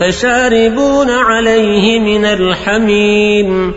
فشاربون عليه من الحميم.